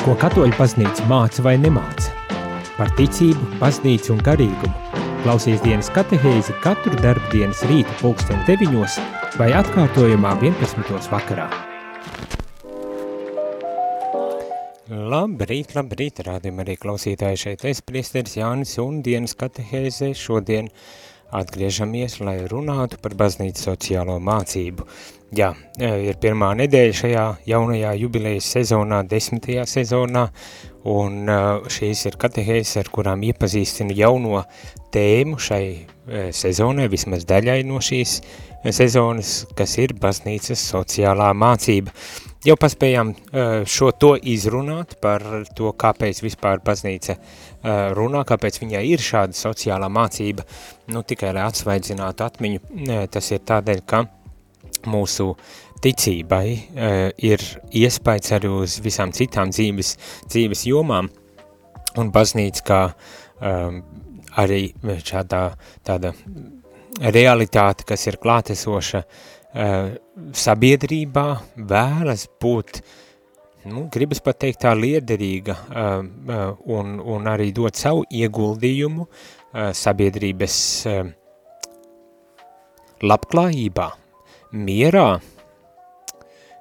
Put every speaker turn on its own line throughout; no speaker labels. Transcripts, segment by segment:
Ko katoļu baznīca māca vai nemāca? Par ticību, baznīcu un garīgumu. Klausies dienas katehēzi katru darbdienas rītu pulksten deviņos vai atkārtojumā 11. vakarā. Labrīt, labrīt, rādījum arī klausītāji šeit. Es priesteris Jānis un dienas katehēzē šodien atgriežamies, lai runātu par baznīcas sociālo mācību. Jā, e, ir pirmā nedēļa šajā jaunajā jubilejas sezonā, desmitajā sezonā, un e, šīs ir katehēs, ar kurām iepazīstinu jauno tēmu šai e, sezonai, vismaz daļai no šīs sezonas, kas ir baznīcas sociālā mācība. Jau paspējām šo to izrunāt par to, kāpēc vispār baznīca runā, kāpēc viņai ir šāda sociālā mācība, nu tikai lai atsvaidzinātu atmiņu, tas ir tādēļ, ka mūsu ticībai ir iespējas arī uz visām citām dzīves, dzīves jomām, un baznīca kā arī šādā tāda realitāte, kas ir klātesoša uh, sabiedrībā, vēlas būt, nu, gribas pat teikt tā liederīga un, un arī dot savu ieguldījumu sabiedrības labklājībā, mierā,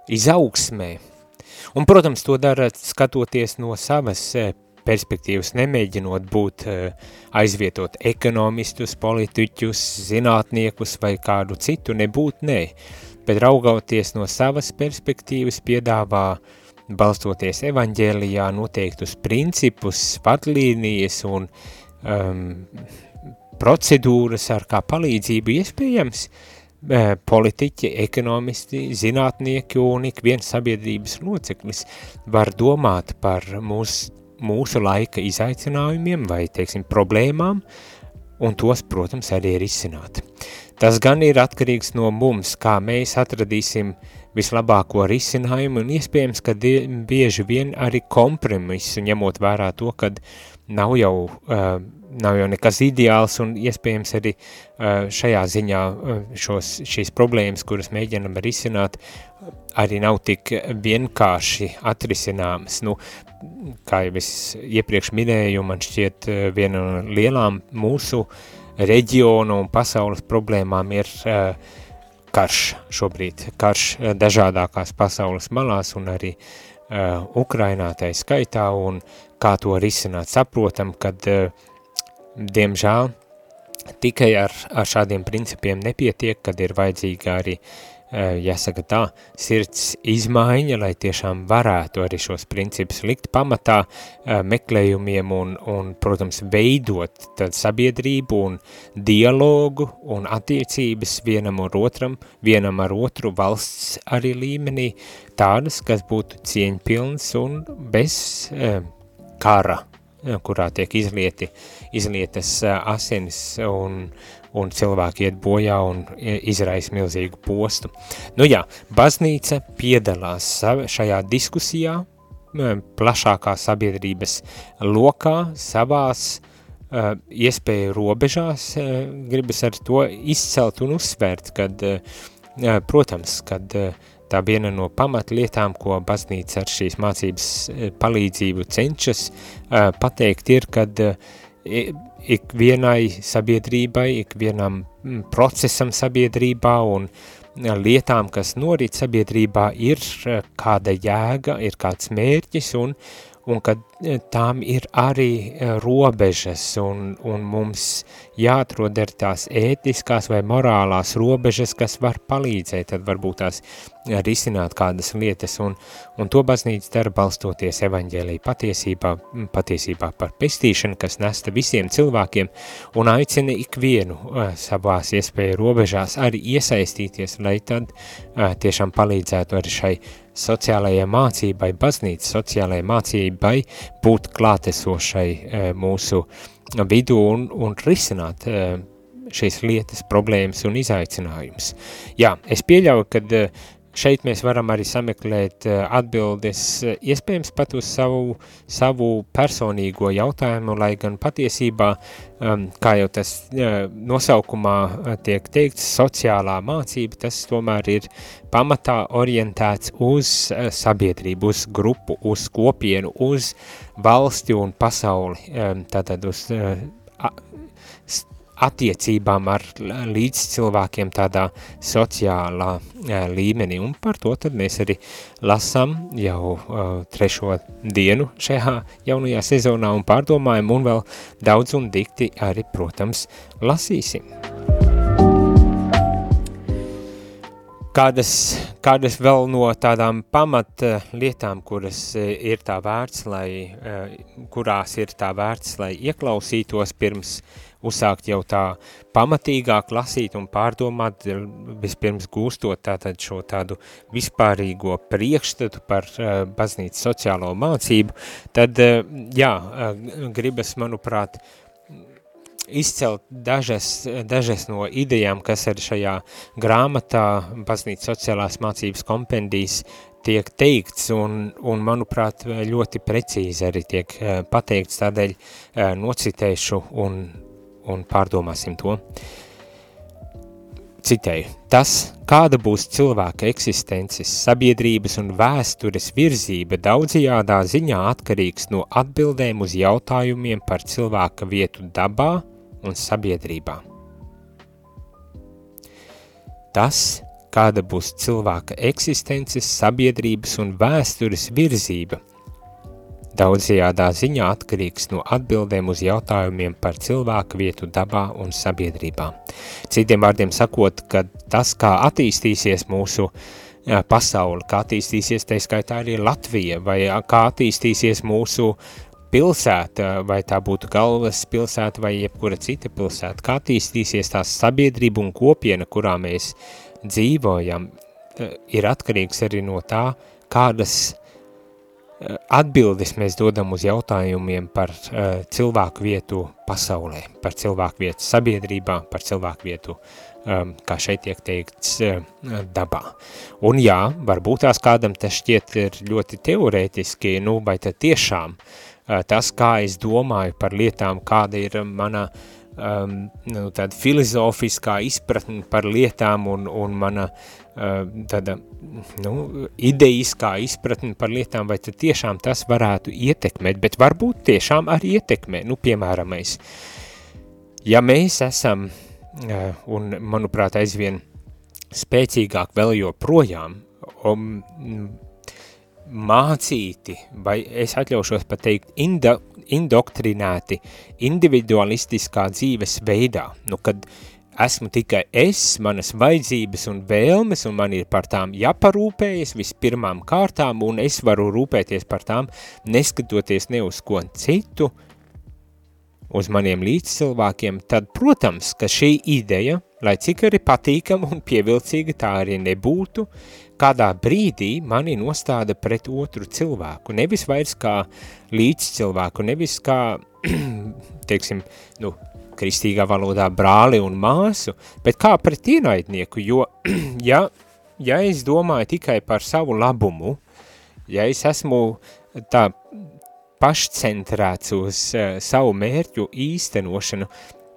izaugsmē. Un, protams, to dara skatoties no savas perspektīvas, nemēģinot būt eh, aizvietot ekonomistus, politiķus, zinātniekus vai kādu citu, nebūt nē, bet raugoties no savas perspektīvas piedāvā balstoties evaņģēlijā noteiktus principus, vadlīnijas un um, procedūras, ar kā palīdzību iespējams uh, politiķi, ekonomisti, zinātnieki un ik viens sabiedrības loceklis var domāt par mūsu, mūsu laika izaicinājumiem vai, teiksim, problēmām, un tos, protams, arī ir izsināt. Tas gan ir atkarīgs no mums, kā mēs atradīsim vislabāko risinājumu, un iespējams, ka bieži vien arī kompromisu, ņemot vērā to, kad nav jau uh, nav jau nekas ideāls un iespējams arī šajā ziņā šos, šīs problēmas, kuras mēģinam risināt, arī nav tik vienkārši atrisināmas. Nu, kā jau es iepriekš minēju, man šķiet viena no lielām mūsu reģionu un pasaules problēmām ir karš šobrīd, karš dažādākās pasaules malās un arī uh, Ukrainā tai skaitā un kā to risināt. Saprotam, kad uh, diemžēl tikai ar, ar šādiem principiem nepietiek, kad ir vajadzīga arī, eh, jāsaka tā, sirds izmaiņa, lai tiešām varētu arī šos principus likt pamatā eh, meklējumiem un, un protams, veidot tad sabiedrību un dialogu un attiecības vienam ar otram, vienam ar otru valsts arī līmenī, tādas, kas būtu cieņpilns un bez eh, kara, kurā tiek izlieti uh, izlietas asinis un, un cilvēki iet bojā un izraisa milzīgu postu. Nu jā, baznīca piedalās šajā diskusijā, plašākā sabiedrības lokā, savās uh, iespēju robežās, uh, gribas ar to izcelt un uzsvērt, kad, uh, protams, kad tā viena no pamatlietām, ko baznīca ar šīs mācības palīdzību cenšas pateikt, ir, kad uh, ikvienai sabiedrībai, ikvienam mm, procesam sabiedrībā un eh, lietām, kas norit sabiedrībā, ir eh, kāda jēga, ir kāds mērķis un, un ka eh, tām ir arī robežas un, un mums jāatrod ar tās ētiskās vai morālās robežas, kas var palīdzēt, tad varbūt tās risināt kādas lietas, un, un to baznīca dara balstoties evaņģēlī patiesībā, patiesībā par pestīšanu, kas nesta visiem cilvēkiem, un aicina ikvienu savās iespēju robežās arī iesaistīties, lai tad tiešām palīdzētu arī šai sociālajai mācībai, baznīcas sociālajai mācībai būt klātesošai uh, mūsu vidū un, un risināt uh, šīs lietas, problēmas un izaicinājumus. Jā, es pieļauju, ka uh, šeit mēs varam arī sameklēt atbildes iespējams pat uz savu, savu personīgo jautājumu, lai gan patiesībā, kā jau tas nosaukumā tiek teikts, sociālā mācība, tas tomēr ir pamatā orientēts uz sabiedrību, uz grupu, uz kopienu, uz valsti un pasauli, tātad uz attiecībām ar līdz cilvēkiem tādā sociālā līmenī, un par to tad mēs arī lasām jau uh, trešo dienu šajā jaunajā sezonā un pārdomājam, un vēl daudz un dikti arī, protams, lasīsim. Kādas, kādas vēl no tādām pamat lietām, kuras ir tā vērts, lai, kurās ir tā vērts, lai ieklausītos pirms uh, uzsākt jau tā pamatīgāk lasīt un pārdomāt, vispirms gūstot tātad šo tādu vispārīgo priekšstatu par uh, baznīcas sociālo mācību, tad, uh, jā, uh, gribas, manuprāt, izcelt dažas, dažas no idejām, kas arī šajā grāmatā baznīcas sociālās mācības kompendijas tiek teikts un, un, manuprāt, ļoti precīzi arī tiek pateikts, tādēļ nocitēšu un un pārdomāsim to. Citēju, tas, kāda būs cilvēka eksistences, sabiedrības un vēstures virzība daudzajādā ziņā atkarīgs no atbildēm uz jautājumiem par cilvēka vietu dabā un sabiedrībā. Tas, kāda būs cilvēka eksistences, sabiedrības un vēstures virzība daudzajādā ziņā atkarīgs no atbildēm uz jautājumiem par cilvēku vietu dabā un sabiedrībā. Citiem vārdiem sakot, ka tas, kā attīstīsies mūsu pasauli, kā attīstīsies, tā skaitā arī Latvija, vai kā attīstīsies mūsu pilsēta, vai tā būtu galvas pilsēta vai jebkura cita pilsēta, kā attīstīsies tās sabiedrība un kopiena, kurā mēs dzīvojam, ir atkarīgs arī no tā, kādas atbildes mēs dodam uz jautājumiem par uh, cilvēku vietu pasaulē, par cilvēku vietu sabiedrībā, par cilvēku vietu, um, kā šeit tiek teikts, uh, dabā. Un jā, varbūt tās kādam tas šķiet ir ļoti teorētiski, nu, vai tad tiešām uh, tas, kā es domāju par lietām, kāda ir mana um, nu, tāda filozofiskā izpratne par lietām un, un mana uh, tāda nu, ideiskā izpratne par lietām, vai tad tiešām tas varētu ietekmēt, bet varbūt tiešām arī ietekmē, nu, piemēram, mēs, ja mēs esam, un, manuprāt, aizvien spēcīgāk vēl joprojām, um, mācīti, vai es atļaušos pateikt, indo, indoktrinēti individualistiskā dzīves veidā, nu, kad esmu tikai es, manas vajadzības un vēlmes, un man ir par tām jāparūpējas vispirmām kārtām, un es varu rūpēties par tām, neskatoties ne uz ko citu, uz maniem līdzcilvākiem, tad, protams, ka šī ideja, lai cik arī patīkama un pievilcīga tā arī nebūtu, kādā brīdī mani nostāda pret otru cilvēku, nevis vairs kā līdzcilvēku, nevis kā, teiksim, nu, kristīgā valodā brāli un māsu, bet kā pret ienaidnieku, jo, ja, ja es domāju tikai par savu labumu, ja es esmu tā pašcentrēts uz uh, savu mērķu īstenošanu,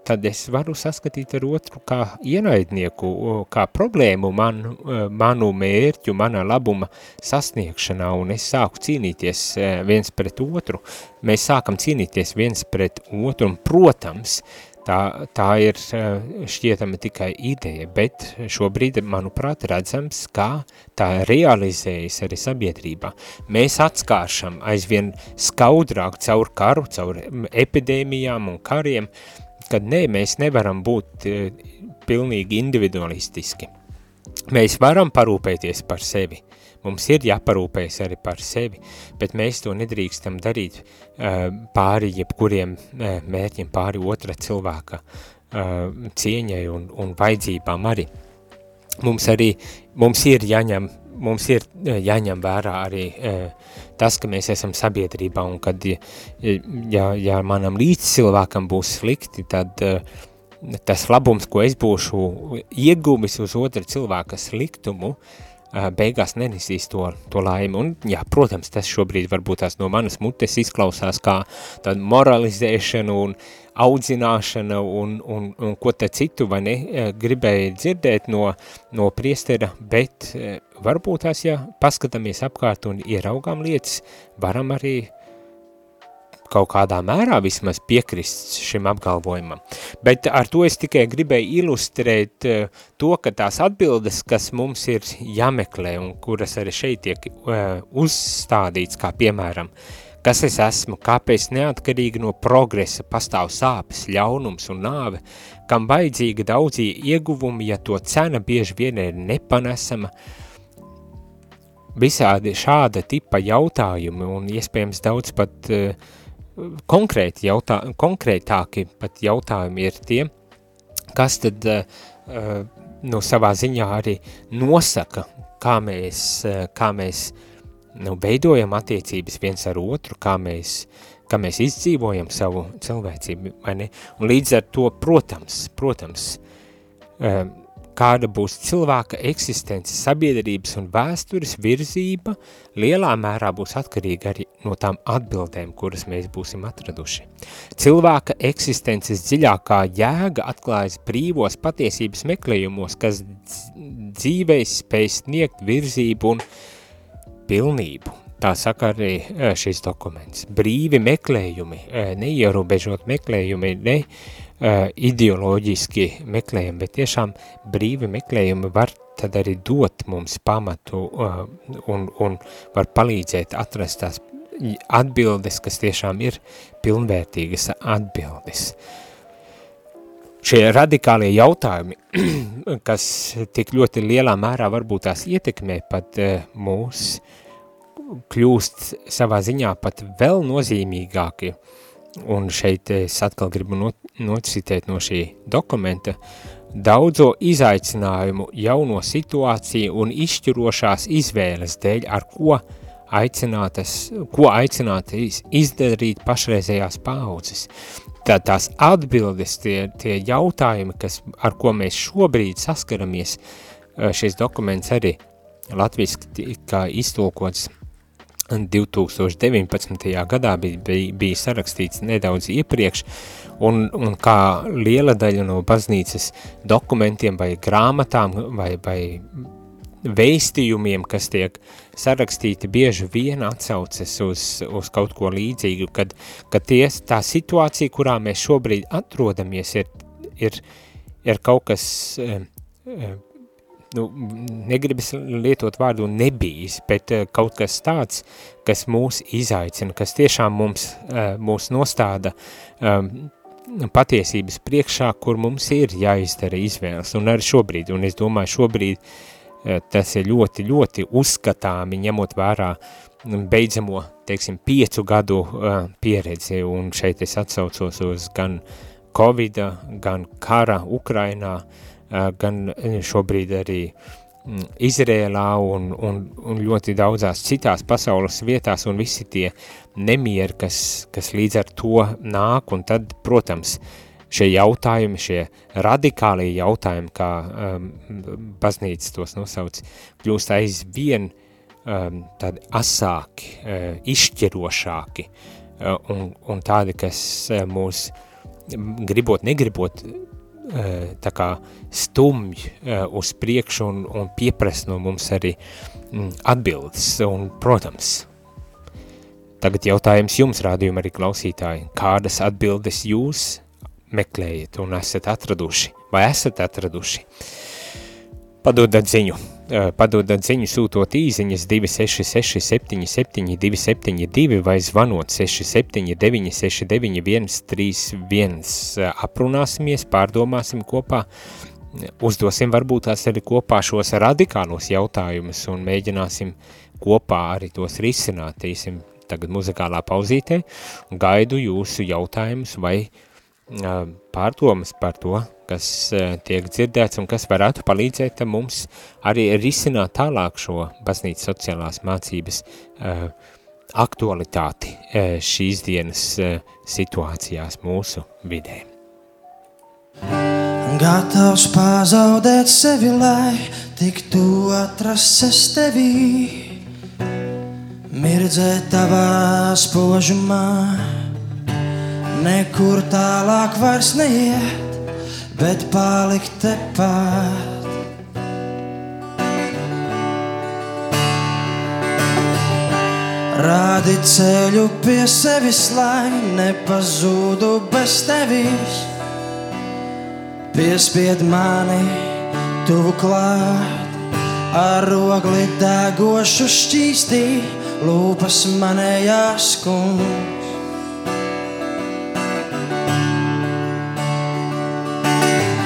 tad es varu saskatīt ar otru kā ienaidnieku, kā problēmu man, uh, manu mērķu, mana labuma sasniegšanā, un es sāku cīnīties uh, viens pret otru. Mēs sākam cīnīties viens pret otru, un, protams, Tā, tā ir eh, šķietama tikai ideja, bet šobrīd, manuprāt, redzams, kā tā realizējas arī sabiedrībā. Mēs atskāršam aizvien skaudrāk caur karu, caur epidēmijām un kariem, kad nē, mēs nevaram būt eh, pilnīgi individualistiski. Mēs varam parūpēties par sevi, Mums ir jāparūpējas arī par sevi, bet mēs to nedrīkstam darīt uh, pāri jebkuriem uh, mērķiem, pāri otra cilvēka cieņai un, un vajadzībām arī. Mums arī, mums ir jāņem, mums ir jāņem vērā arī uh, tas, ka mēs esam sabiedrībā un kad, ja, ja manam līdz cilvēkam būs slikti, tad uh, tas labums, ko es būšu ieguvis uz otra cilvēka sliktumu, uh, beigās nenesīs to, to laimi. Un, jā, protams, tas šobrīd varbūt tās no manas mutes izklausās kā tāda moralizēšana un audzināšana un, un, un ko te citu, vai ne, gribēja dzirdēt no, no priestera, bet varbūt tās, ja paskatāmies apkārt un ieraugām lietas, varam arī uh, kaut kādā mērā vismaz piekrist šim apgalvojumam. Bet ar to es tikai gribēju ilustrēt uh, to, ka tās atbildes, kas mums ir jāmeklē un kuras arī šeit tiek uh, uzstādīts, kā piemēram, kas es esmu, kāpēc neatkarīgi no progresa pastāv sāpes, ļaunums un nāve, kam vajadzīga daudzie ieguvumi, ja to cena bieži vien ir nepanesama, visādi šāda tipa jautājumi un iespējams daudz pat uh, konkrēti jautā, konkrētāki pat jautājumi ir tie, kas tad uh, nu, savā ziņā arī nosaka, kā mēs, uh, kā mēs nu, veidojam attiecības viens ar otru, kā mēs, kā mēs izdzīvojam savu cilvēcību, vai ne? Un līdz ar to, protams, protams, kāda būs cilvēka eksistence, sabiedrības un vēstures virzība, lielā mērā būs atkarīga arī no tām atbildēm, kuras mēs būsim atraduši. Cilvēka eksistences dziļākā jēga atklājas brīvos patiesības meklējumos, kas dzīvei spēj sniegt virzību un pilnību. Tā saka arī e, šis dokuments. Brīvi meklējumi, e, neierobežot meklējumi, ne uh, ideoloģiski meklējumi, bet tiešām brīvi meklējumi var tad arī dot mums pamatu uh, un, un var palīdzēt atrast tās atbildes, kas tiešām ir pilnvērtīgas atbildes. Šie radikālie jautājumi, kas tik ļoti lielā mērā varbūt tās ietekmē pat uh, mūs, kļūst savā ziņā pat vēl nozīmīgāki un šeit es atkal gribu not, nocitēt no šī dokumenta, daudzo izaicinājumu, jauno situāciju un izšķirošās izvēles dēļ, ar ko aicinātas, ko aicināta izdarīt pašreizējās paudzes. Tā tās atbildes, tie, tie jautājumi, kas, ar ko mēs šobrīd saskaramies, šis dokuments arī latviski tika iztulkots 2019. gadā bija, bija, bija sarakstīts nedaudz iepriekš, un, un kā liela daļa no baznīcas dokumentiem vai grāmatām vai, vai veistījumiem, kas tiek sarakstīti, bieži vien atsaucas uz, uz kaut ko līdzīgu, kad, kad ties, tā situācija, kurā mēs šobrīd atrodamies, ir, ir, ir kaut kas eh, eh, nu, negribas lietot vārdu nebijis, bet uh, kaut kas tāds, kas mūs izaicina, kas tiešām mums, mūs nostāda patiesības priekšā, kur mums ir jāizdara izvēles, un arī šobrīd, un es domāju, šobrīd uh, tas ir ļoti, ļoti uzskatāmi, ņemot vērā beidzamo, teiksim, piecu gadu uh, pieredzi, un šeit es atsaucos uz gan Covida, gan kara Ukrainā, uh, gan šobrīd arī mm, Izrēlā un, un, un ļoti daudzās citās pasaules vietās un visi tie nemieri, kas, kas līdz ar to nāk, un tad, protams, šie jautājumi, šie radikālie jautājumi, kā um, baznīca tos nosauc, kļūst aizvien um, tādi asāki, uh, izšķirošāki, uh, un, un tādi, kas uh, mūs gribot, negribot, tā kā stumj eh, uz priekšu un, un pieprasa no mums arī mm, atbildes. Un, protams, tagad jautājums jums, rādījuma arī klausītāji, kādas atbildes jūs meklējat un esat atraduši, vai esat atraduši? Padodat ziņu padodat ziņu sūtot īziņas 266 77 272 vai zvanot 679 69 131. Aprunāsimies, pārdomāsim kopā, uzdosim varbūt tās arī kopā šos radikālos jautājumus un mēģināsim kopā arī tos risināt. Īsim tagad muzikālā pauzītē un gaidu jūsu jautājumus vai pārdomas par to, kas tiek dzirdēts un kas varētu palīdzēt mums arī risināt tālāk šo baznīcas sociālās mācības aktualitāti šīs dienas situācijās mūsu vidē.
Gatavs pazaudēt sevi, lai tik tu atrasts es tevī, mirdzēt tavā spožumā, nekur tālāk vairs neiet, bet palikt tepat. Rādi ceļu pie sevis, lai nepazūdu bez tevis. Piespied mani tuvu klāt, ar rogli degošu šķīstī, lūpas manējās kungs.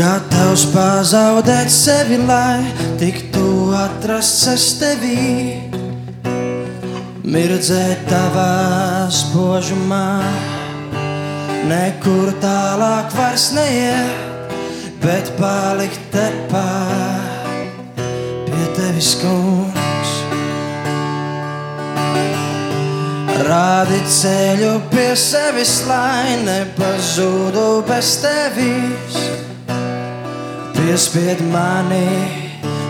gatavs pazaudēt sevi, lai tiktu atrasts es tevī. Mirdzēt tavā spožumā, nekur tālāk vairs neiet, bet palikt tepat pie tevis kungs. Rādi ceļu pie sevis, lai nepazūdu bez tevis piespied mani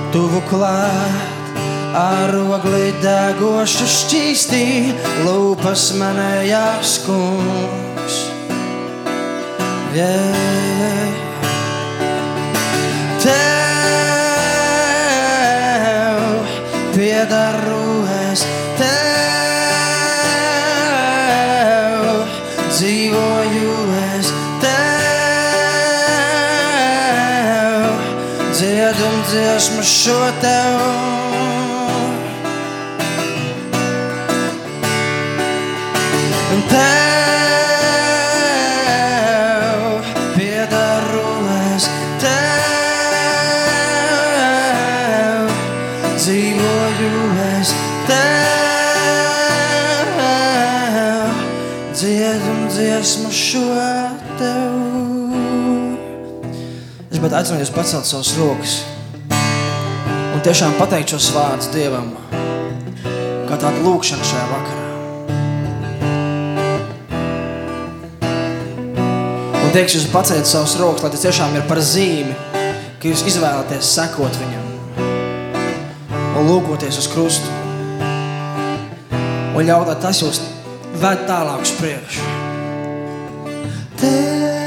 tuvu klāt, ar ogli degošu šķīstī, lūpas manējās kungs. Yeah. Tev šo tev. Tev piedaru es, tev dzīvoju es, tev dziedam dziesmu šo tev. Es gribētu aicināt jūs pacelt savus rokas un tiešām pateikt šos vārdus Dievam, kā tādu lūkšanu šajā vakarā. Un tieks jūs pacēt savus rokas, lai tas tiešām ir par zīmi, ka jūs izvēlaties sekot viņam un lūkoties uz krustu. Un ļaut, lai tas jūs ved tālāk uz priekšu. Tev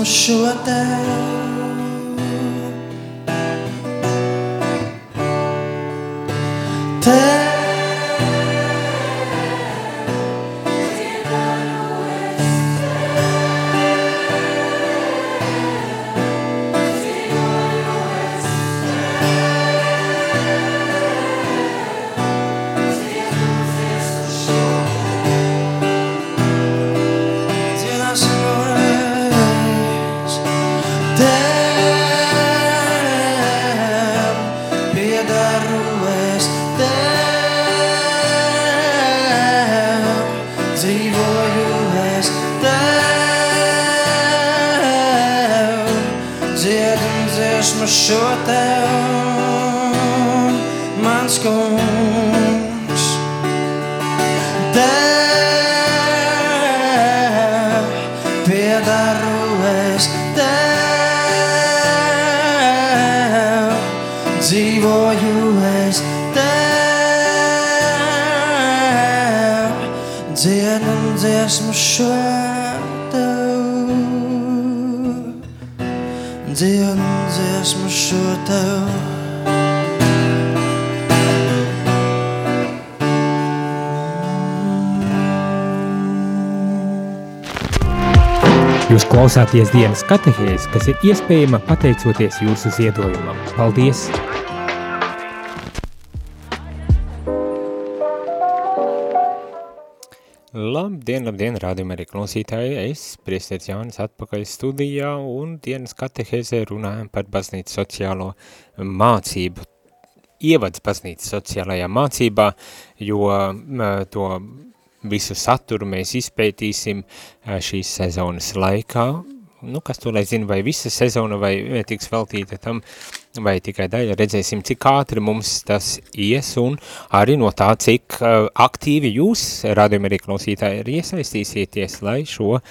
dziesmu šo tev.
that klausāties dienas katehēs, kas ir iespējama pateicoties jūsu ziedojumam. Paldies! Labdien, labdien, rādījumā arī klausītāji, es, priestēts Jānis, atpakaļ studijā un dienas katehēzē runājam par baznīcas sociālo mācību. Ievads baznīcas sociālajā mācībā, jo to visu saturu mēs izpētīsim šīs sezonas laikā, nu, kas to lai zina, vai visa sezona vai tiks veltīta tam, vai tikai daļa, redzēsim, cik ātri mums tas ies, un arī no tā, cik uh, aktīvi jūs, rādījumi arī klausītāji, ir iesaistīsieties, lai šo uh,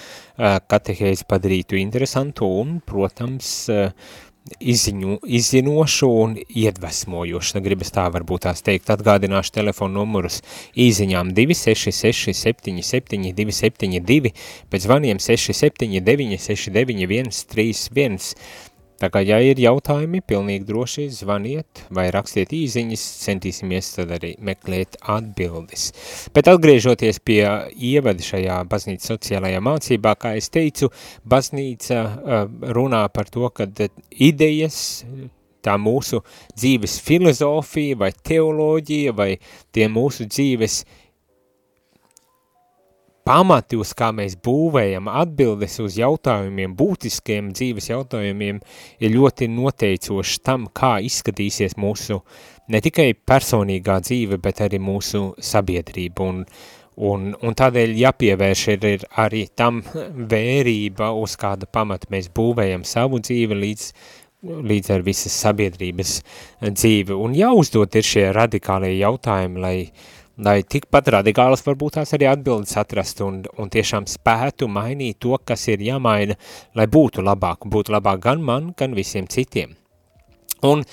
katehēzi padarītu interesantu, un, protams, uh, izziņu, izzinošu un iedvesmojošu, tad gribas tā varbūt tās teikt, atgādināšu telefonu numurus. Īziņām 266 77 272, pēc zvaniem 679 69 131, Tā kā, ja ir jautājumi, pilnīgi droši zvaniet vai rakstiet īziņas, centīsimies tad arī meklēt atbildes. Bet atgriežoties pie ievada šajā baznīca sociālajā mācībā, kā es teicu, baznīca runā par to, ka idejas, tā mūsu dzīves filozofija vai teoloģija vai tie mūsu dzīves pamati, uz kā mēs būvējam atbildes uz jautājumiem, būtiskiem dzīves jautājumiem, ir ļoti noteicoši tam, kā izskatīsies mūsu ne tikai personīgā dzīve, bet arī mūsu sabiedrība. Un, un, un tādēļ jāpievērš ir, ir arī tam vērība, uz kāda pamata mēs būvējam savu dzīvi līdz līdz ar visas sabiedrības dzīvi. Un jāuzdot ir šie radikālie jautājumi, lai, uh, lai tikpat radikālas varbūt tās arī atbildes atrast un, un tiešām spētu mainīt to, kas ir jāmaina, lai būtu labāk, būtu labāk gan man, gan visiem citiem. Un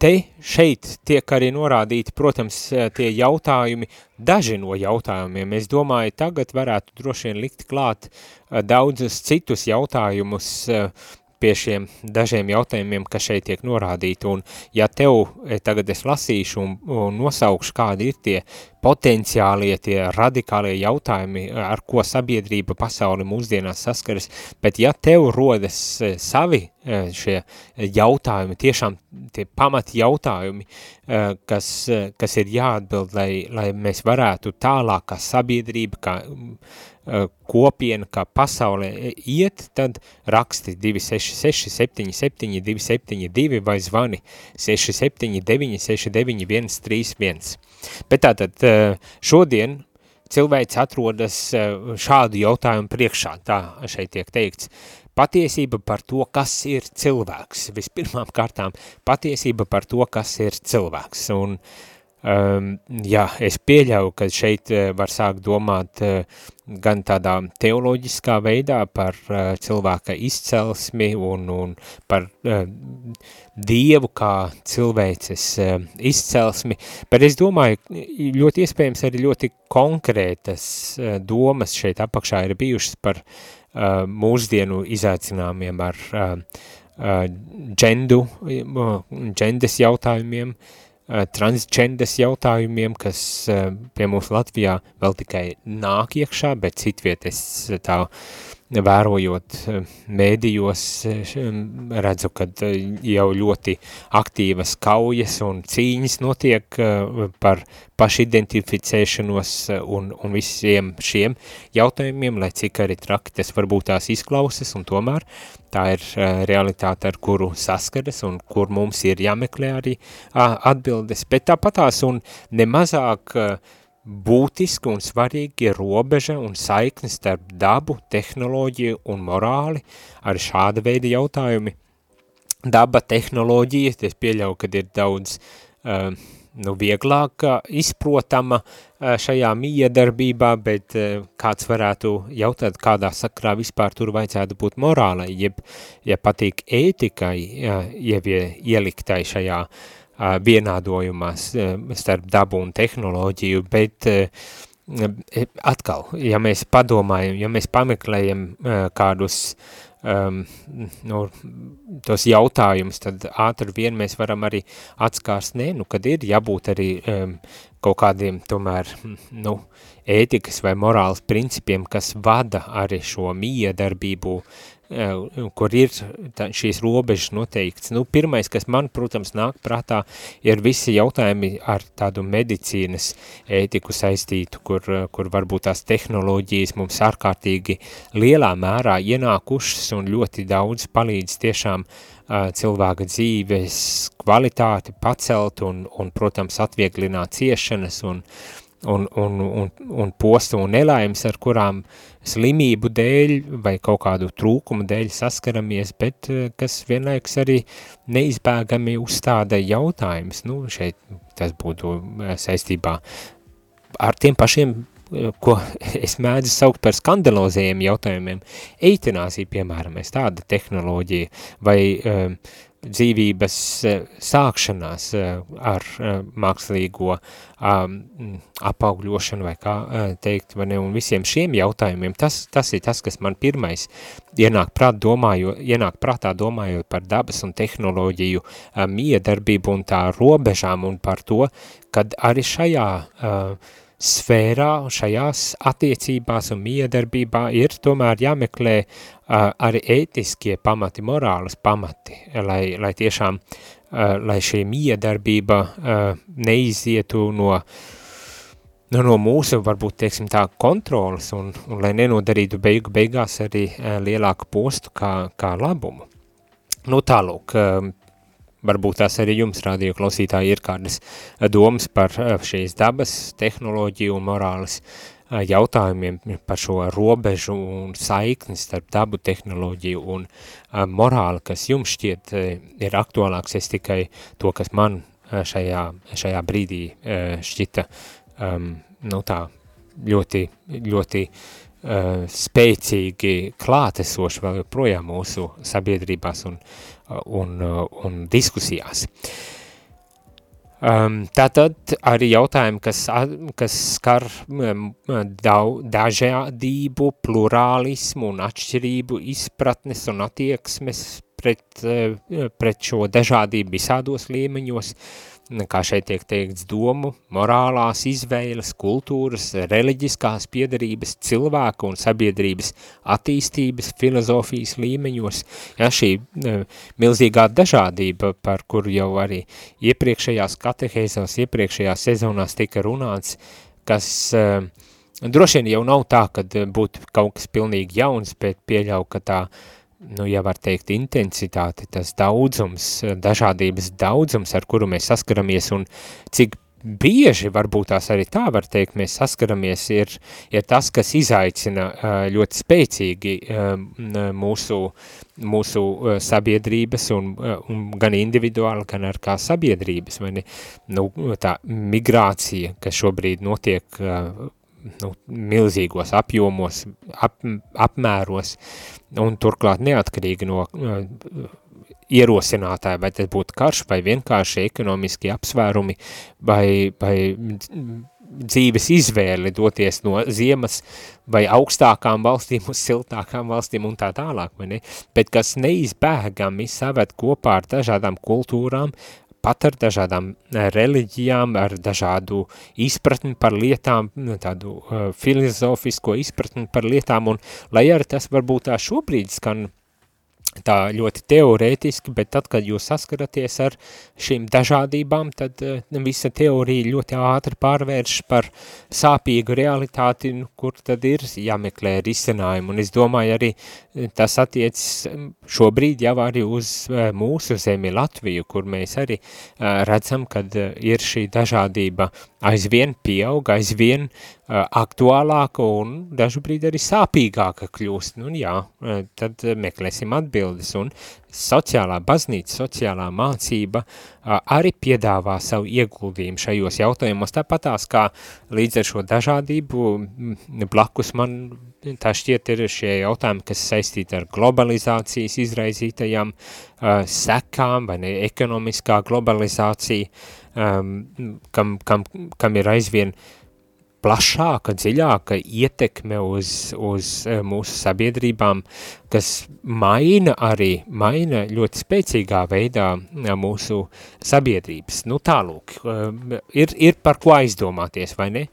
te šeit tiek arī norādīti, protams, tie jautājumi, daži no jautājumiem, es domāju, tagad varētu droši vien likt klāt daudzus citus jautājumus, pie šiem dažiem jautājumiem, kas šeit tiek norādīti, un ja tev eh, tagad es lasīšu un, un nosaukšu, kādi ir tie potenciālie, tie radikālie jautājumi, ar ko sabiedrība pasauli mūsdienās saskaras, bet ja tev rodas eh, savi eh, šie jautājumi, tiešām tie pamati jautājumi, kas, kas ir jāatbild, lai, lai mēs varētu tālāk kā sabiedrība, kā Eh, kopiena, kā pasaulē iet, tad raksti 266 77 272 vai zvani 679 69 131. Bet tātad eh, šodien cilvēks atrodas eh, šādu jautājumu priekšā, tā šeit tiek teikts, patiesība par to, kas ir cilvēks. Vispirmām kārtām patiesība par to, kas ir cilvēks. Un uh, Um, jā, es pieļauju, ka šeit uh, var sākt domāt uh, gan tādā teoloģiskā veidā par uh, cilvēka izcelsmi un, un par uh, dievu kā cilvēces uh, izcelsmi, bet es domāju, ļoti iespējams arī ļoti konkrētas domas šeit apakšā ir bijušas par uh, mūsdienu izaicinājumiem ar uh, uh, džendu, džendes jautājumiem, uh, Eh, transgendes jautājumiem, kas eh, pie mums Latvijā vēl tikai nāk iekšā, bet citviet es tā vērojot eh, mēdījos, redzu, ka jau ļoti aktīvas kaujas un cīņas notiek par pašidentificēšanos un, un visiem šiem jautājumiem, lai cik arī traki tas varbūt tās izklausas, un tomēr tā ir realitāte, ar kuru saskaras un kur mums ir jāmeklē arī atbildes, bet tāpatās un nemazāk uh, būtiski un svarīgi ir robeža un saiknes starp dabu, tehnoloģiju un morāli ar šāda veida jautājumi. Daba, tehnoloģija, es pieļauju, kad ir daudz uh, nu, vieglāk izprotama šajā miedarbībā, bet kāds varētu jautāt, kādā sakrā vispār tur vajadzētu būt morālai, jeb, ja patīk ētikai ievie, ieliktai šajā vienādojumā starp dabu un tehnoloģiju, bet atkal, ja mēs padomājam, ja mēs pameklējam kādus um, nu, tos jautājumus, tad ātri vien mēs varam arī atskārst, nē, nu, kad ir jābūt arī um, kaut kādiem tomēr, nu, ētikas vai morāls principiem, kas vada arī šo miedarbību, uh, kur ir tā, šīs robežas noteikts. Nu, pirmais, kas man, protams, nāk prātā, ir visi jautājumi ar tādu medicīnas ētiku saistītu, kur, kur varbūt tās tehnoloģijas mums ārkārtīgi lielā mērā ienākušas un ļoti daudz palīdz tiešām uh, cilvēka dzīves kvalitāti pacelt un, un protams, atvieglināt ciešanas un, un, un, un, un postu un nelaimes, ar kurām slimību dēļ vai kaut kādu trūkumu dēļ saskaramies, bet kas vienlaiks arī neizbēgami uzstāda jautājums. Nu, šeit tas būtu saistībā ar tiem pašiem ko es mēdzu saukt par skandalozējiem jautājumiem, eitanāzija, piemēram, es tāda tehnoloģija, vai um, dzīvības uh, sākšanās uh, ar uh, mākslīgo apaugļošanu, vai kā teikt, vai ne, un visiem šiem jautājumiem, tas, tas ir tas, kas man pirmais ienāk, prāt domāju, ienāk prātā domājot par dabas un tehnoloģiju miedarbību un tā robežām un par to, kad arī šajā uh, sfērā, šajās attiecībās un miedarbībā ir tomēr jāmeklē uh, arī ētiskie pamati, morālas pamati, lai, lai tiešām, uh, lai šī miedarbība uh, neizietu no, no, no mūsu, varbūt, teiksim tā, kontrolas un, un lai nenodarītu beigu beigās arī uh, lielāku postu kā, kā labumu. Nu tālūk, uh, varbūt tās arī jums, radio klausītāji, ir kādas eh, domas par eh, šīs dabas, tehnoloģiju un morāles eh, jautājumiem par šo robežu un saikni starp dabu, tehnoloģiju un morāli, kas jums šķiet ir aktuālāks, es tikai to, kas man šajā, šajā brīdī šķita, um, nu tā, ļoti, ļoti uh, spēcīgi klātesoši vēl joprojām mūsu sabiedrībās un uh, un, un diskusijās. Um, tātad arī jautājumi, kas, kas skar um, dažādību, plurālismu un atšķirību, izpratnes un attieksmes pret, uh, pret šo dažādību visādos līmeņos, uh, kā šeit tiek teikts, domu, morālās izvēles, kultūras, reliģiskās piedarības, cilvēku un sabiedrības attīstības, filozofijas līmeņos. Ja, šī uh, milzīgā dažādība, par kuru jau arī iepriekšējās katehēzās, iepriekšējās sezonās tika runāts, kas uh, droši vien jau nav tā, kad būtu kaut kas pilnīgi jauns, bet pieļauj, ka tā uh, nu, ja var teikt, intensitāte, tas daudzums, dažādības daudzums, ar kuru mēs saskaramies un cik bieži, varbūt tās arī tā var teikt, mēs saskaramies, ir, ir tas, kas izaicina ļoti spēcīgi mūsu, mūsu sabiedrības un, un gan individuāli, gan ar kā sabiedrības, vai ne, nu, tā migrācija, kas šobrīd notiek nu, milzīgos apjomos, ap, apmēros, un turklāt neatkarīgi no uh, ierosinātāja, vai tas būtu karš, vai vienkārši ekonomiski apsvērumi, vai, vai dzīves izvēle doties no ziemas vai augstākām valstīm uz siltākām valstīm un tā tālāk, vai ne? Bet kas neizbēgami saved kopā ar dažādām kultūrām, pat ar dažādām eh, reliģijām, ar dažādu izpratni par lietām, tādu uh, filozofisko izpratni par lietām, un lai arī tas varbūt tā šobrīd skan tā ļoti teorētiski, bet tad, kad jūs saskaraties ar šīm dažādībām, tad uh, visa teorija ļoti ātri pārvērš par sāpīgu realitāti, nu, kur tad ir jāmeklē risinājumu. Un es domāju arī, eh, tas attiec mm, šobrīd jau arī uz uh, mūsu zemi Latviju, kur mēs arī redzam, kad ir šī dažādība aizvien pieaug, aizvien aktuālāka un dažu brīdi arī sāpīgāka kļūst. Nu, jā, tad meklēsim atbildes un sociālā baznīca, sociālā mācība uh, arī piedāvā savu ieguldījumu šajos jautājumos, tāpatās kā līdz ar šo dažādību blakus man tā šķiet ir šie jautājumi, kas saistīti ar globalizācijas izraisītajām uh, sekām vai ne ekonomiskā globalizācija, um, kam, kam, kam ir aizvien plašāka, dziļāka ietekme uz, uz mūsu sabiedrībām, kas maina arī, maina ļoti spēcīgā veidā mūsu sabiedrības. Nu tālūk, ir, ir par ko aizdomāties, vai ne?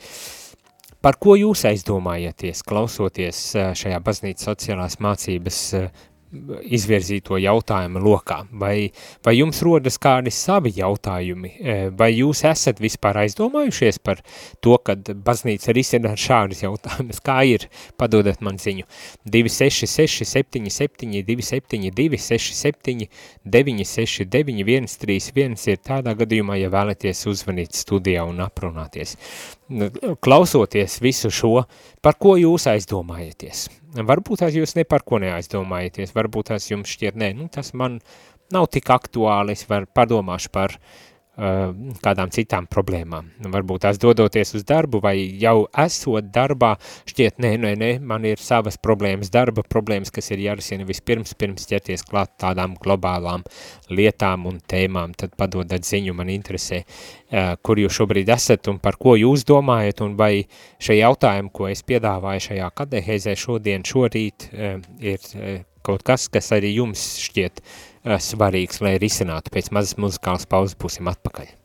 Par ko jūs aizdomājaties, klausoties šajā baznīcas sociālās mācības izvirzīto jautājumu lokā, vai, vai jums rodas kādi savi jautājumi, e, vai jūs esat vispār aizdomājušies par to, kad baznīca risina šādus jautājumus, kā ir, padodat man ziņu, 266 77 272 67 969 131 ir tādā gadījumā, ja vēlaties uzvanīt studijā un aprunāties. Klausoties visu šo, par ko jūs aizdomājaties? Varbūt tās jūs ne par ko neaizdomājaties, varbūt tās jums šķiet, nē, nu tas man nav tik aktuāli, es var padomāšu par uh, kādām citām problēmām. Varbūt tās dodoties uz darbu vai jau esot darbā, šķiet, nē, nē, nē, man ir savas problēmas, darba problēmas, kas ir jārisina vispirms, pirms ķerties klāt tādām globālām lietām un tēmām, tad padodat ziņu, man interesē, kur jūs šobrīd esat un par ko jūs domājat, un vai šie jautājumi, ko es piedāvāju šajā katehēzē šodien, šorīt, ir kaut kas, kas arī jums šķiet uh, svarīgs, lai risinātu pēc mazas muzikālas pauzes būsim atpakaļ.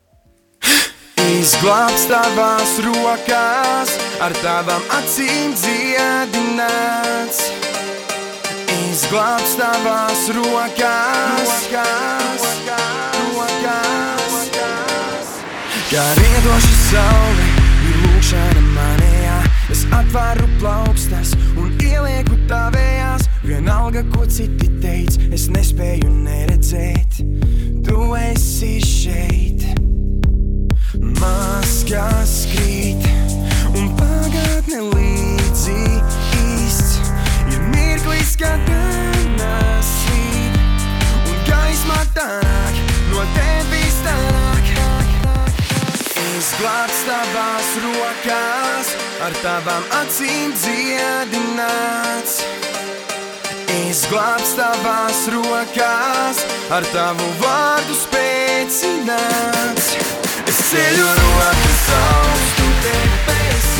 Izglābts tavās rokās, ar tavām acīm dziedināts. Izglābts tavās rokās, rokās, rokās, rokās. Kā riedoša saule, ir lūkšana manējā, es atvaru plaukstas un ielieku tavējās. Vienalga, ko citi teic, es nespēju neredzēt. Tu esi šeit, maskās krīt un pagātne līdzi īsts. Ir mirklis, kad dienas rīt un gaisma tāk no tevis tāk. Izglābts tavās rokās, ar tavām acīm dziedināts. Izglābts tavās rokās, ar tavu vārdu spēcināts. Es ceļu rokas augstu debesīs,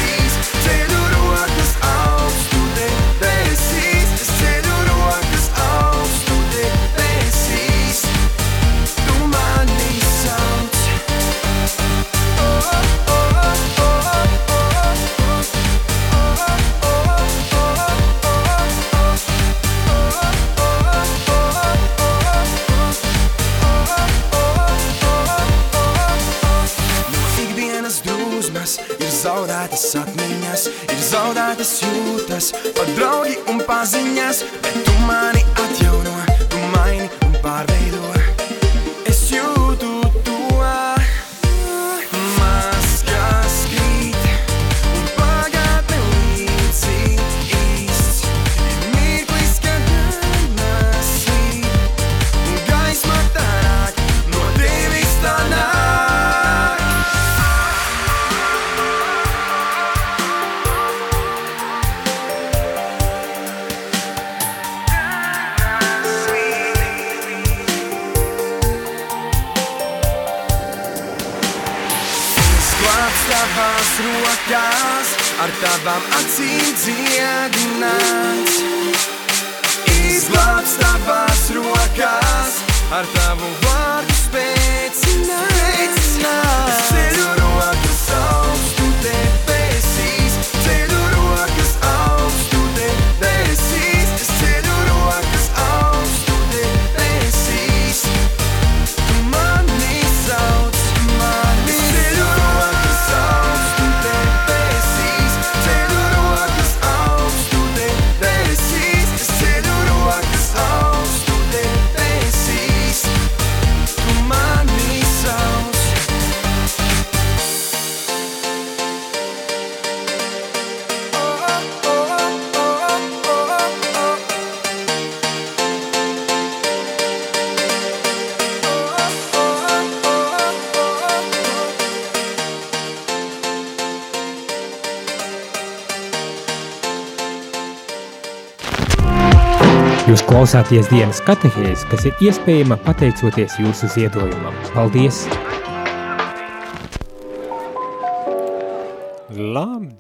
klausāties dienas katehēs, kas ir iespējama pateicoties jūsu ziedojumam. Paldies!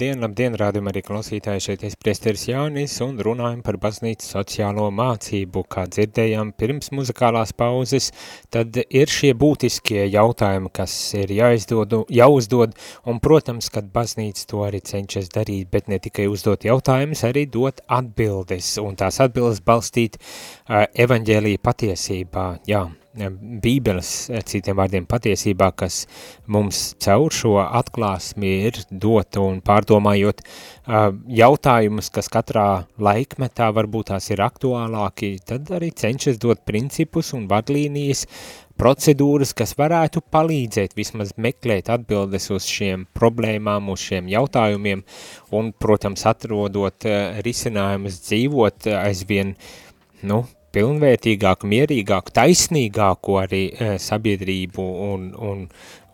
Labdien, labdien, rādījumā arī klausītāji, šeit es priesteris Jānis un runājam par baznīcas sociālo mācību, kā dzirdējām pirms muzikālās pauzes, tad ir šie būtiskie jautājumi, kas ir jāizdod, jāuzdod, un, protams, kad baznīca to arī cenšas darīt, bet ne tikai uzdot jautājumus, arī dot atbildes, un tās atbildes balstīt uh, evaņģēlija patiesībā, jā, bībeles, citiem vārdiem patiesībā, kas mums caur šo atklāsmi ir dota un pārdomājot jautājumus, kas katrā laikmetā varbūt tās ir aktuālāki, tad arī cenšas dot principus un vadlīnijas, procedūras, kas varētu palīdzēt vismaz meklēt atbildes uz šiem problēmām, uz šiem jautājumiem un, protams, atrodot risinājumus dzīvot aizvien, nu, pilnvērtīgāku, mierīgāku, taisnīgāku arī e, sabiedrību un, un,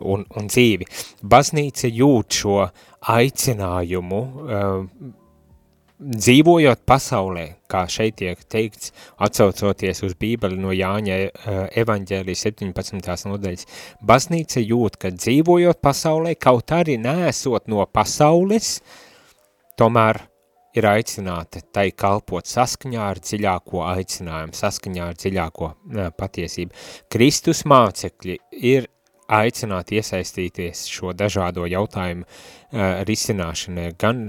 un, un dzīvi. Baznīca jūt šo aicinājumu, e, dzīvojot pasaulē, kā šeit tiek teikts, atsaucoties uz bībeli no Jāņa e, evaņģēlī 17. nodaļas, baznīca jūt, ka dzīvojot pasaulē, kaut arī nesot no pasaules, tomēr ir aicināta tai kalpot saskaņā ar dziļāko aicinājumu, saskaņā ar dziļāko uh, patiesību. Kristus mācekļi ir aicināti iesaistīties šo dažādo jautājumu uh, risināšanai, gan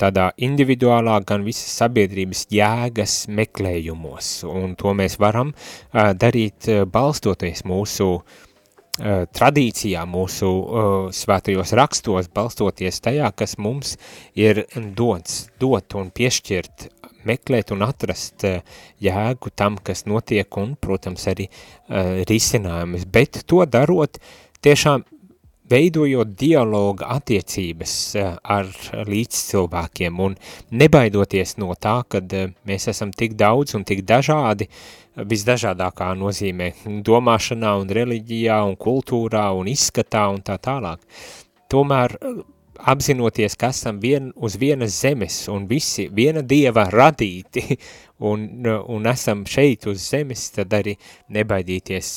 tādā individuālā, gan visas sabiedrības jēgas meklējumos, un to mēs varam uh, darīt uh, balstoties mūsu uh, Eh, tradīcijā, mūsu uh, svētajos rakstos, balstoties tajā, kas mums ir dots, dot un piešķirt, meklēt un atrast uh, jēgu tam, kas notiek un, protams, arī uh, risinājumus, bet to darot tiešām veidojot dialoga attiecības ar līdzcilvēkiem un nebaidoties no tā, kad mēs esam tik daudz un tik dažādi, visdažādākā nozīmē domāšanā un reliģijā un kultūrā un izskatā un tā tālāk. Tomēr apzinoties, ka esam vien, uz vienas zemes un visi viena dieva radīti un, un esam šeit uz zemes, tad arī nebaidīties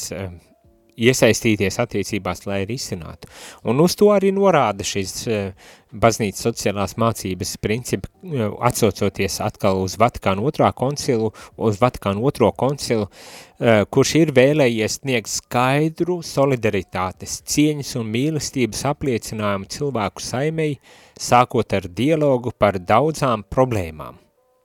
iesaistīties attiecībās, lai risinātu. Un uz to arī norāda šis uh, baznīcas sociālās mācības principi, uh, atsaucoties atkal uz Vatikānu otrā koncilu, uz Vatikānu otro koncilu, uh, kurš ir vēlējies sniegt skaidru solidaritātes, cieņas un mīlestības apliecinājumu cilvēku saimei, sākot ar dialogu par daudzām problēmām.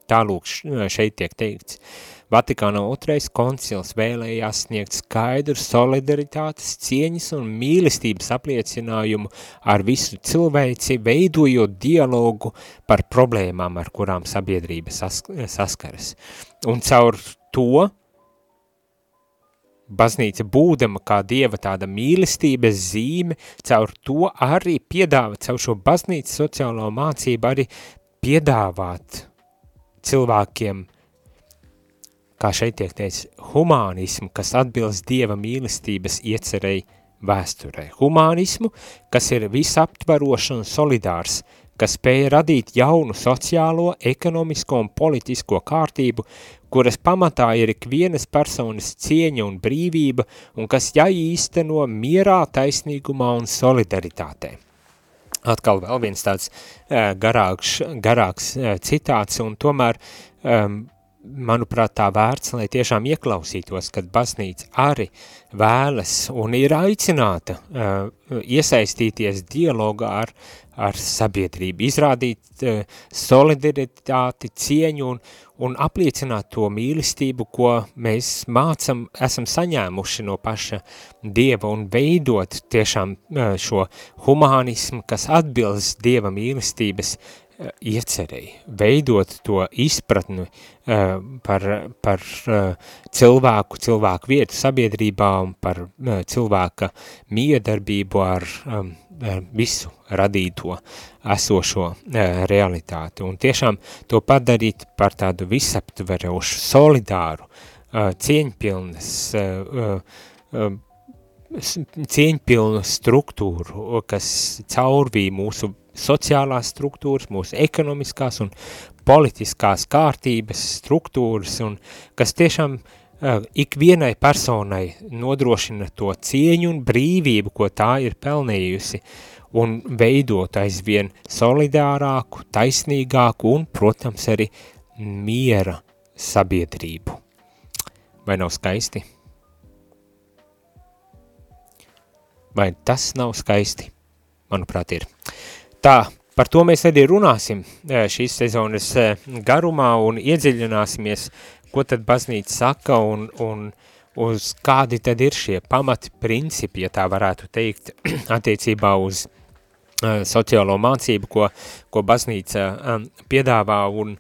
Tālūk šeit tiek teikts. Uh, Vatikāna otrais koncils vēlējās sniegt skaidru solidaritātes, cieņas un mīlestības apliecinājumu ar visu cilvēci, veidojot dialogu par problēmām, ar kurām sabiedrība sas saskaras. Un caur to baznīca būdama kā dieva tāda mīlestības zīme, caur to arī piedāvāt, caur šo baznīcas sociālo mācību arī piedāvāt cilvēkiem kā šeit tiek teicis, humānismu, kas atbilst Dieva mīlestības iecerēji vēsturē. Humānismu, kas ir visaptvarošs un solidārs, kas spēja radīt jaunu sociālo, ekonomisko un politisko kārtību, kuras pamatā ir ikvienas personas cieņa un brīvība, un kas jāīsteno mierā, taisnīgumā un solidaritātē. Atkal vēl viens tāds uh, garāks, garāks uh, citāts, un tomēr um, manuprāt, tā vērts, lai tiešām ieklausītos, kad baznīca arī vēlas un ir aicināta uh, iesaistīties dialogā ar, ar sabiedrību, izrādīt uh, solidaritāti, cieņu un, un apliecināt to mīlestību, ko mēs mācam, esam saņēmuši no paša Dieva un veidot tiešām uh, šo humānismu, kas atbilst Dieva mīlestības iecerēji, veidot to izpratni uh, par, par uh, cilvēku, cilvēku vietu sabiedrībā un par uh, cilvēka miedarbību ar um, visu radīto esošo realitāti. Un tiešām to padarīt par tādu visaptverošu, solidāru, cieņpilnas, cieņpilnu struktūru, kas caurvīja mūsu sociālās struktūras, mūsu ekonomiskās un politiskās kārtības struktūras, un kas tiešām ikvienai personai nodrošina to cieņu un brīvību, ko tā ir pelnījusi, un veidot aizvien solidārāku, taisnīgāku un, protams, arī miera sabiedrību. Vai nav skaisti? Vai tas nav skaisti? Manuprāt, ir. Tā, par to mēs arī runāsim šīs sezonas garumā un iedziļināsimies ko tad baznīca saka un, un uz kādi tad ir šie pamati principi, ja tā varētu teikt, attiecībā uz uh, sociālo mācību, ko, ko baznīca piedāvā un,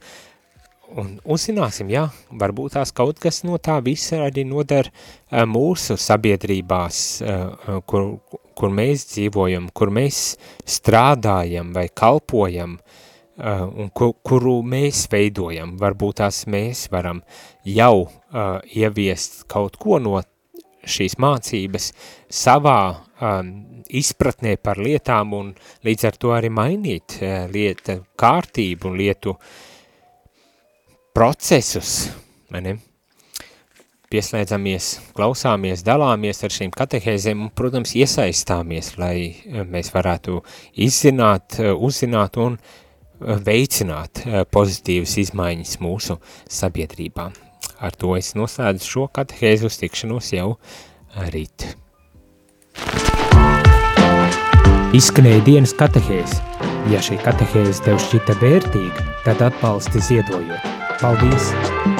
un uzzināsim, jā, varbūt tās kaut kas no tā visa arī noder mūsu sabiedrībās, kur, kur mēs dzīvojam, kur mēs strādājam vai kalpojam, uh, un ku, kuru mēs veidojam. Varbūt tās mēs varam jau uh, ieviest kaut ko no šīs mācības savā um, izpratnē par lietām un līdz ar to arī mainīt uh, lieta kārtību un lietu procesus, ne? Pieslēdzamies, klausāmies, dalāmies ar šīm katehēzēm un, protams, iesaistāmies, lai mēs varētu izzināt, uzzināt un uh, veicināt eh, pozitīvas izmaiņas mūsu sabiedrībā. Ar to es noslēdzu šo katehēzu tikšanos jau rīt. Izskanēja dienas katehēze. Ja šī katehēze tev šķita vērtīga, tad atbalsti ziedojot. Paldies!